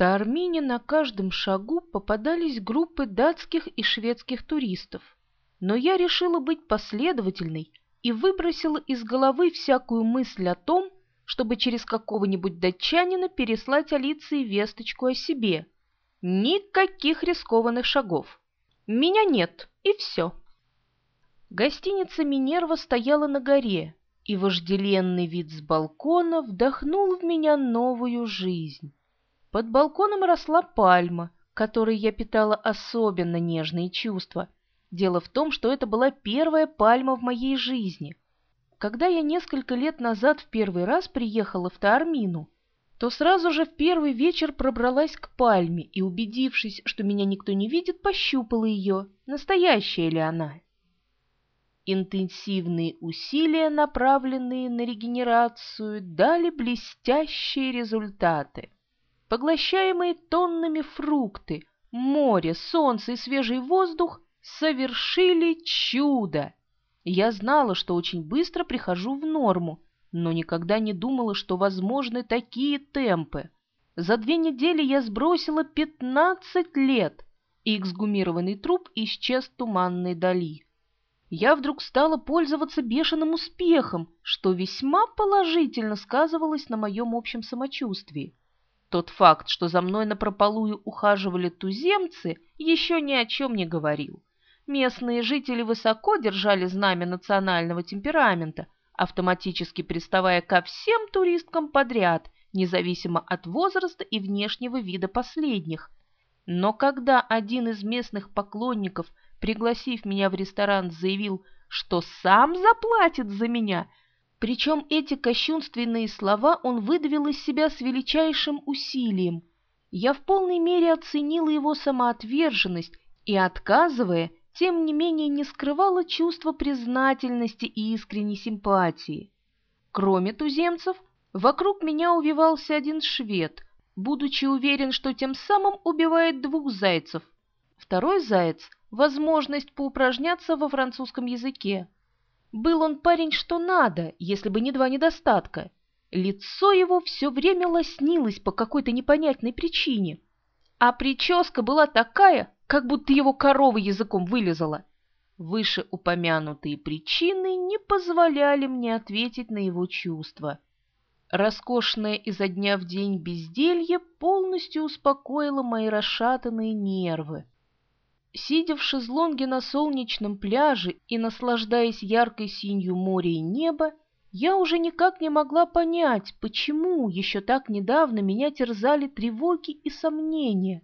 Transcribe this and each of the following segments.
Таармине на каждом шагу попадались группы датских и шведских туристов, но я решила быть последовательной и выбросила из головы всякую мысль о том, чтобы через какого-нибудь датчанина переслать Алиции весточку о себе. Никаких рискованных шагов. Меня нет, и все. Гостиница «Минерва» стояла на горе, и вожделенный вид с балкона вдохнул в меня новую жизнь. Под балконом росла пальма, которой я питала особенно нежные чувства. Дело в том, что это была первая пальма в моей жизни. Когда я несколько лет назад в первый раз приехала в Таармину, то сразу же в первый вечер пробралась к пальме и, убедившись, что меня никто не видит, пощупала ее, настоящая ли она. Интенсивные усилия, направленные на регенерацию, дали блестящие результаты. Поглощаемые тоннами фрукты, море, солнце и свежий воздух совершили чудо. Я знала, что очень быстро прихожу в норму, но никогда не думала, что возможны такие темпы. За две недели я сбросила 15 лет, и эксгумированный труп исчез в туманной дали. Я вдруг стала пользоваться бешеным успехом, что весьма положительно сказывалось на моем общем самочувствии. Тот факт, что за мной напропалую ухаживали туземцы, еще ни о чем не говорил. Местные жители высоко держали знамя национального темперамента, автоматически приставая ко всем туристкам подряд, независимо от возраста и внешнего вида последних. Но когда один из местных поклонников, пригласив меня в ресторан, заявил, что сам заплатит за меня – причем эти кощунственные слова он выдавил из себя с величайшим усилием. Я в полной мере оценила его самоотверженность и, отказывая, тем не менее не скрывала чувства признательности и искренней симпатии. Кроме туземцев, вокруг меня увивался один швед, будучи уверен, что тем самым убивает двух зайцев. Второй заяц – возможность поупражняться во французском языке. Был он парень что надо, если бы не два недостатка. Лицо его все время лоснилось по какой-то непонятной причине. А прическа была такая, как будто его корова языком вылезала. Вышеупомянутые причины не позволяли мне ответить на его чувства. Роскошное изо дня в день безделье полностью успокоило мои расшатанные нервы. Сидя в шезлонге на солнечном пляже и наслаждаясь яркой синью моря и неба, я уже никак не могла понять, почему еще так недавно меня терзали тревоги и сомнения.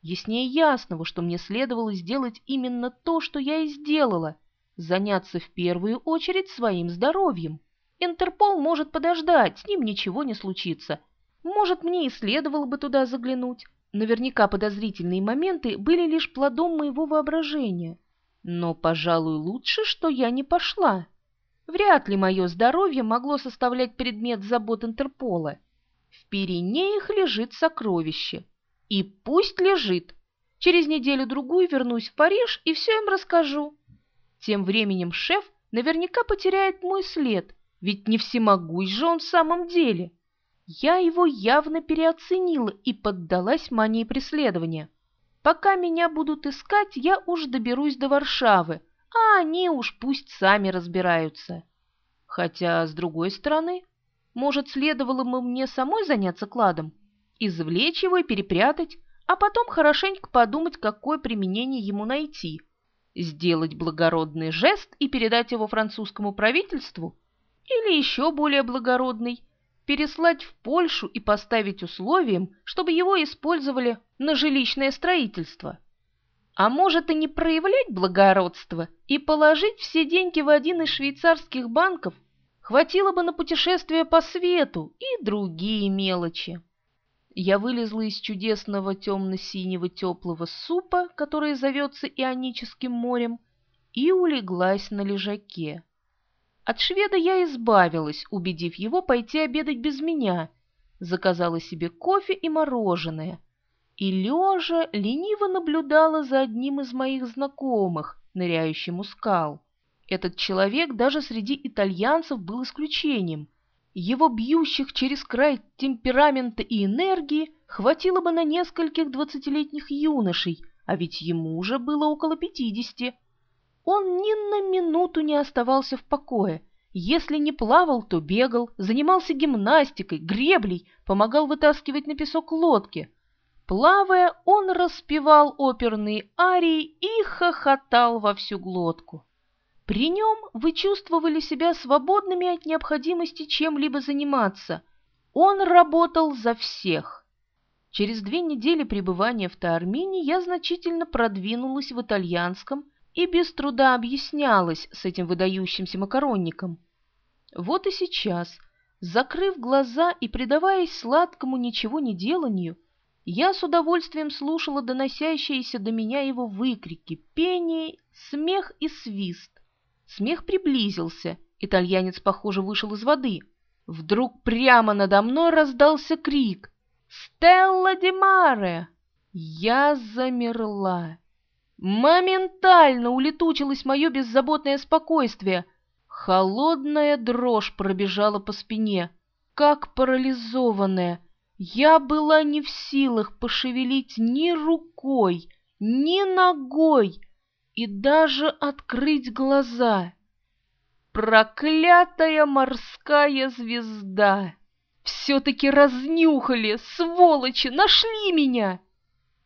Яснее ясного, что мне следовало сделать именно то, что я и сделала — заняться в первую очередь своим здоровьем. Интерпол может подождать, с ним ничего не случится. Может, мне и следовало бы туда заглянуть. Наверняка подозрительные моменты были лишь плодом моего воображения. Но, пожалуй, лучше, что я не пошла. Вряд ли мое здоровье могло составлять предмет забот Интерпола. В Пиренеях лежит сокровище. И пусть лежит. Через неделю-другую вернусь в Париж и все им расскажу. Тем временем шеф наверняка потеряет мой след, ведь не всемогущ же он в самом деле. Я его явно переоценила и поддалась мании преследования. Пока меня будут искать, я уж доберусь до Варшавы, а они уж пусть сами разбираются. Хотя, с другой стороны, может, следовало бы мне самой заняться кладом, извлечь его и перепрятать, а потом хорошенько подумать, какое применение ему найти. Сделать благородный жест и передать его французскому правительству? Или еще более благородный переслать в Польшу и поставить условием, чтобы его использовали на жилищное строительство. А может и не проявлять благородство и положить все деньги в один из швейцарских банков, хватило бы на путешествие по свету и другие мелочи. Я вылезла из чудесного темно-синего теплого супа, который зовется Ионическим морем, и улеглась на лежаке. От шведа я избавилась, убедив его пойти обедать без меня. Заказала себе кофе и мороженое. И лежа лениво наблюдала за одним из моих знакомых, ныряющим у скал. Этот человек даже среди итальянцев был исключением. его бьющих через край темперамента и энергии хватило бы на нескольких двадцатилетних юношей, а ведь ему уже было около пятидесяти. Он ни на минуту не оставался в покое. Если не плавал, то бегал, занимался гимнастикой, греблей, помогал вытаскивать на песок лодки. Плавая, он распевал оперные арии и хохотал во всю глотку. При нем вы чувствовали себя свободными от необходимости чем-либо заниматься. Он работал за всех. Через две недели пребывания в Таармине я значительно продвинулась в итальянском и без труда объяснялась с этим выдающимся макаронником. Вот и сейчас, закрыв глаза и предаваясь сладкому ничего не деланию, я с удовольствием слушала доносящиеся до меня его выкрики, пение, смех и свист. Смех приблизился, итальянец, похоже, вышел из воды. Вдруг прямо надо мной раздался крик «Стелла Ди Маре!» Я замерла. Моментально улетучилось мое беззаботное спокойствие. Холодная дрожь пробежала по спине, как парализованная. Я была не в силах пошевелить ни рукой, ни ногой, и даже открыть глаза. Проклятая морская звезда! Все-таки разнюхали, сволочи, нашли меня!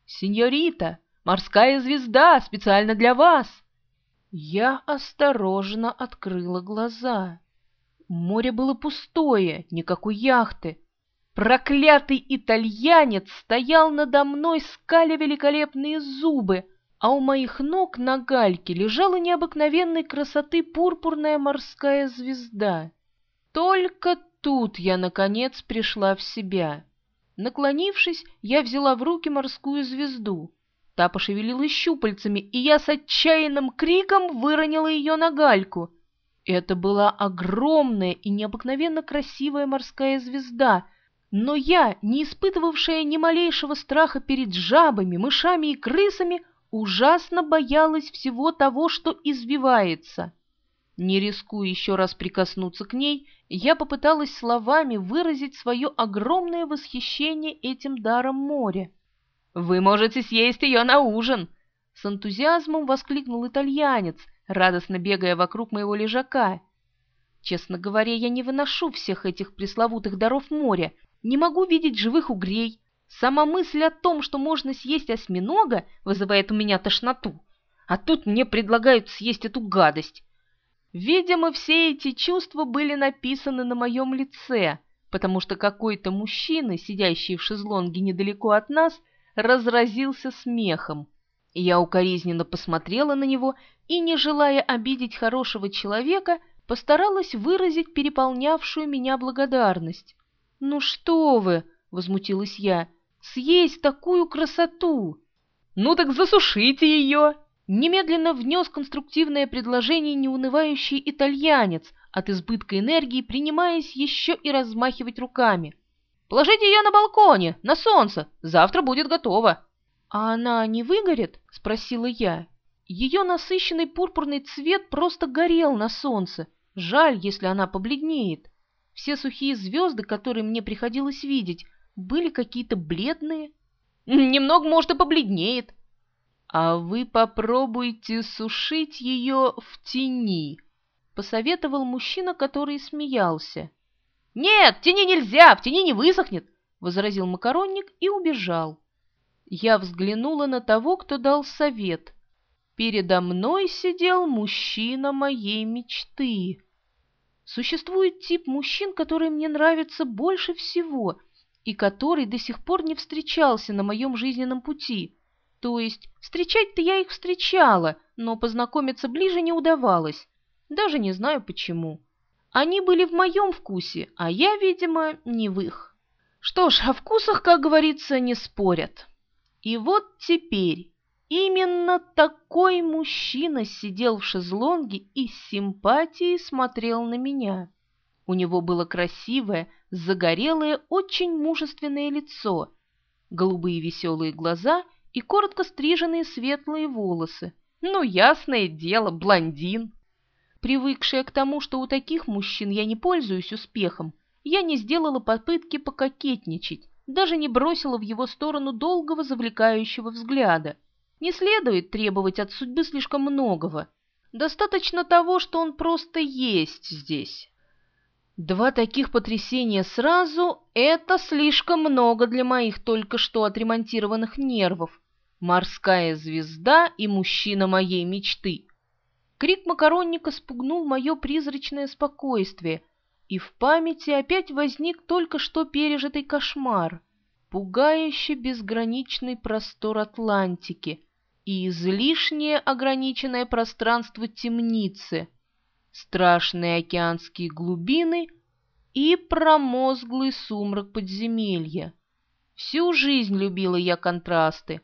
Сеньорита, морская звезда, специально для вас! Я осторожно открыла глаза. Море было пустое, никакой яхты. Проклятый итальянец стоял надо мной, скаля великолепные зубы, а у моих ног на гальке лежала необыкновенной красоты пурпурная морская звезда. Только тут я, наконец, пришла в себя. Наклонившись, я взяла в руки морскую звезду. Та пошевелилась щупальцами, и я с отчаянным криком выронила ее на гальку. Это была огромная и необыкновенно красивая морская звезда, но я, не испытывавшая ни малейшего страха перед жабами, мышами и крысами, ужасно боялась всего того, что извивается. Не рискуя еще раз прикоснуться к ней, я попыталась словами выразить свое огромное восхищение этим даром моря. «Вы можете съесть ее на ужин!» С энтузиазмом воскликнул итальянец, радостно бегая вокруг моего лежака. Честно говоря, я не выношу всех этих пресловутых даров моря, не могу видеть живых угрей, Сама мысль о том, что можно съесть осьминога, вызывает у меня тошноту. А тут мне предлагают съесть эту гадость. Видимо, все эти чувства были написаны на моем лице, потому что какой-то мужчина, сидящий в шезлонге недалеко от нас, разразился смехом. Я укоризненно посмотрела на него и, не желая обидеть хорошего человека, постаралась выразить переполнявшую меня благодарность. «Ну что вы!» — возмутилась я — съесть такую красоту? Ну так засушите ее!» Немедленно внес конструктивное предложение неунывающий итальянец, от избытка энергии принимаясь еще и размахивать руками. «Положите ее на балконе, на солнце, завтра будет готово». «А она не выгорит?» — спросила я. Ее насыщенный пурпурный цвет просто горел на солнце. Жаль, если она побледнеет. Все сухие звезды, которые мне приходилось видеть, были какие-то бледные. Немного, может, и побледнеет. А вы попробуйте сушить ее в тени, посоветовал мужчина, который смеялся. Нет, в тени нельзя, в тени не высохнет, возразил макаронник и убежал. Я взглянула на того, кто дал совет. Передо мной сидел мужчина моей мечты. Существует тип мужчин, который мне нравится больше всего — и который до сих пор не встречался на моем жизненном пути. То есть встречать-то я их встречала, но познакомиться ближе не удавалось. Даже не знаю почему. Они были в моем вкусе, а я, видимо, не в их. Что ж, о вкусах, как говорится, не спорят. И вот теперь именно такой мужчина сидел в шезлонге и с симпатией смотрел на меня. У него было красивое, загорелое, очень мужественное лицо, голубые веселые глаза и коротко стриженные светлые волосы. Ну, ясное дело, блондин. Привыкшая к тому, что у таких мужчин я не пользуюсь успехом, я не сделала попытки пококетничать, даже не бросила в его сторону долгого завлекающего взгляда. Не следует требовать от судьбы слишком многого. Достаточно того, что он просто есть здесь. Два таких потрясения сразу — это слишком много для моих только что отремонтированных нервов. Морская звезда и мужчина моей мечты. Крик макаронника спугнул мое призрачное спокойствие, и в памяти опять возник только что пережитый кошмар, пугающий безграничный простор Атлантики и излишнее ограниченное пространство темницы — страшные океанские глубины и промозглый сумрак подземелья. Всю жизнь любила я контрасты,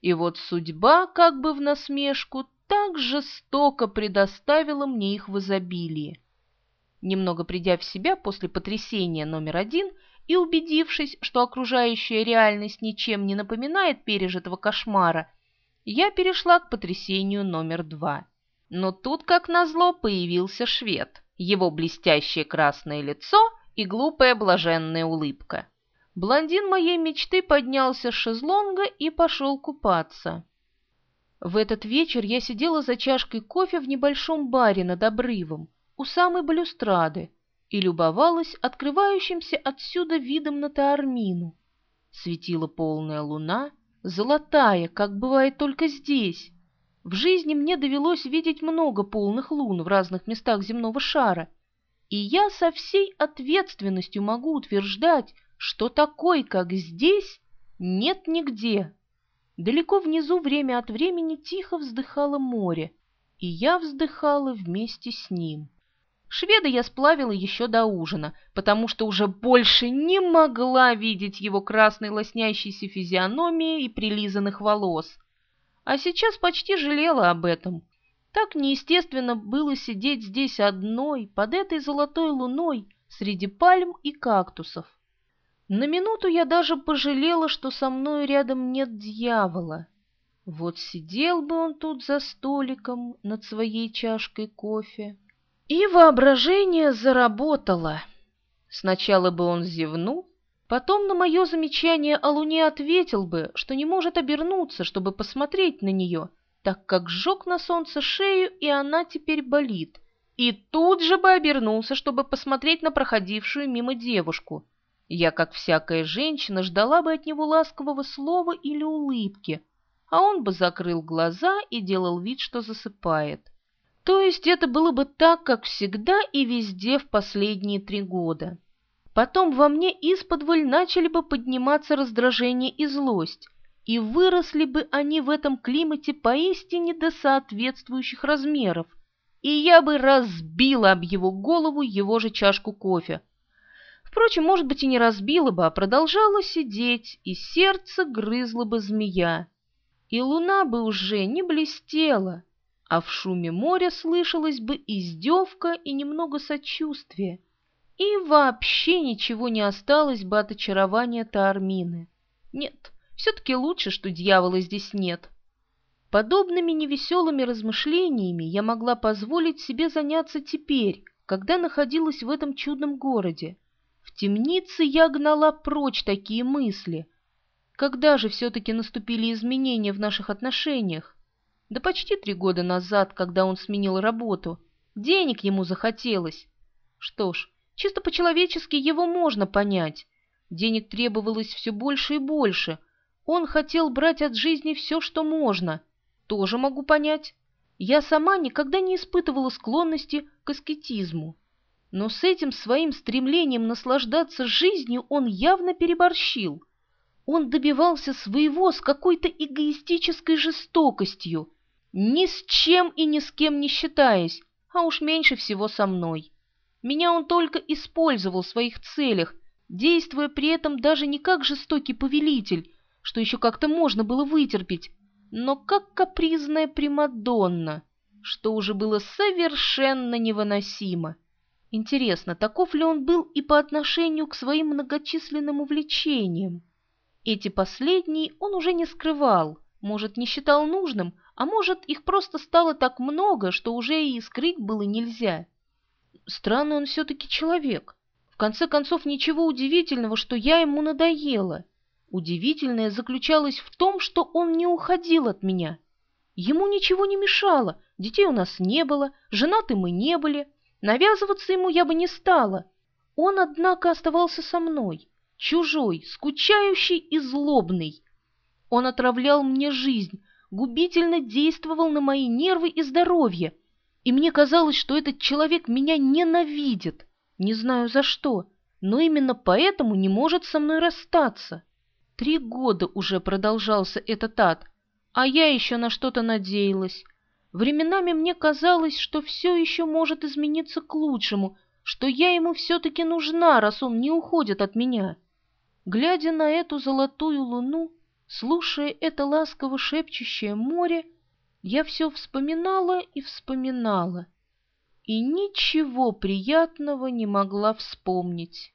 и вот судьба, как бы в насмешку, так жестоко предоставила мне их в изобилии. Немного придя в себя после потрясения номер один и убедившись, что окружающая реальность ничем не напоминает пережитого кошмара, я перешла к потрясению номер два. Но тут, как назло, появился швед, его блестящее красное лицо и глупая блаженная улыбка. Блондин моей мечты поднялся с шезлонга и пошел купаться. В этот вечер я сидела за чашкой кофе в небольшом баре над обрывом, у самой балюстрады, и любовалась открывающимся отсюда видом на Таармину. Светила полная луна, золотая, как бывает только здесь, в жизни мне довелось видеть много полных лун в разных местах земного шара, и я со всей ответственностью могу утверждать, что такой, как здесь, нет нигде. Далеко внизу время от времени тихо вздыхало море, и я вздыхала вместе с ним. Шведа я сплавила еще до ужина, потому что уже больше не могла видеть его красной лоснящейся физиономии и прилизанных волос — а сейчас почти жалела об этом. Так неестественно было сидеть здесь одной, под этой золотой луной, среди пальм и кактусов. На минуту я даже пожалела, что со мной рядом нет дьявола. Вот сидел бы он тут за столиком над своей чашкой кофе. И воображение заработало. Сначала бы он зевнул, Потом на мое замечание о Луне ответил бы, что не может обернуться, чтобы посмотреть на нее, так как сжег на солнце шею, и она теперь болит. И тут же бы обернулся, чтобы посмотреть на проходившую мимо девушку. Я, как всякая женщина, ждала бы от него ласкового слова или улыбки, а он бы закрыл глаза и делал вид, что засыпает. То есть это было бы так, как всегда и везде в последние три года. Потом во мне исподволь начали бы подниматься раздражение и злость, и выросли бы они в этом климате поистине до соответствующих размеров, и я бы разбила об его голову его же чашку кофе. Впрочем, может быть, и не разбила бы, а продолжала сидеть, и сердце грызла бы змея. И луна бы уже не блестела, а в шуме моря слышалась бы издевка и немного сочувствия и вообще ничего не осталось бы от очарования Таармины. Нет, все-таки лучше, что дьявола здесь нет. Подобными невеселыми размышлениями я могла позволить себе заняться теперь, когда находилась в этом чудном городе. В темнице я гнала прочь такие мысли. Когда же все-таки наступили изменения в наших отношениях? Да почти три года назад, когда он сменил работу. Денег ему захотелось. Что ж, Чисто по-человечески его можно понять. Денег требовалось все больше и больше. Он хотел брать от жизни все, что можно. Тоже могу понять. Я сама никогда не испытывала склонности к аскетизму. Но с этим своим стремлением наслаждаться жизнью он явно переборщил. Он добивался своего с какой-то эгоистической жестокостью, ни с чем и ни с кем не считаясь, а уж меньше всего со мной. Меня он только использовал в своих целях, действуя при этом даже не как жестокий повелитель, что еще как-то можно было вытерпеть, но как капризная Примадонна, что уже было совершенно невыносимо. Интересно, таков ли он был и по отношению к своим многочисленным увлечениям? Эти последние он уже не скрывал, может, не считал нужным, а может, их просто стало так много, что уже и скрыть было нельзя. Странный он все-таки человек. В конце концов, ничего удивительного, что я ему надоела. Удивительное заключалось в том, что он не уходил от меня. Ему ничего не мешало, детей у нас не было, женаты мы не были, навязываться ему я бы не стала. Он, однако, оставался со мной, чужой, скучающий и злобный. Он отравлял мне жизнь, губительно действовал на мои нервы и здоровье, и мне казалось, что этот человек меня ненавидит, не знаю за что, но именно поэтому не может со мной расстаться. Три года уже продолжался этот ад, а я еще на что-то надеялась. Временами мне казалось, что все еще может измениться к лучшему, что я ему все-таки нужна, раз он не уходит от меня. Глядя на эту золотую луну, слушая это ласково шепчущее море, я все вспоминала и вспоминала, и ничего приятного не могла вспомнить.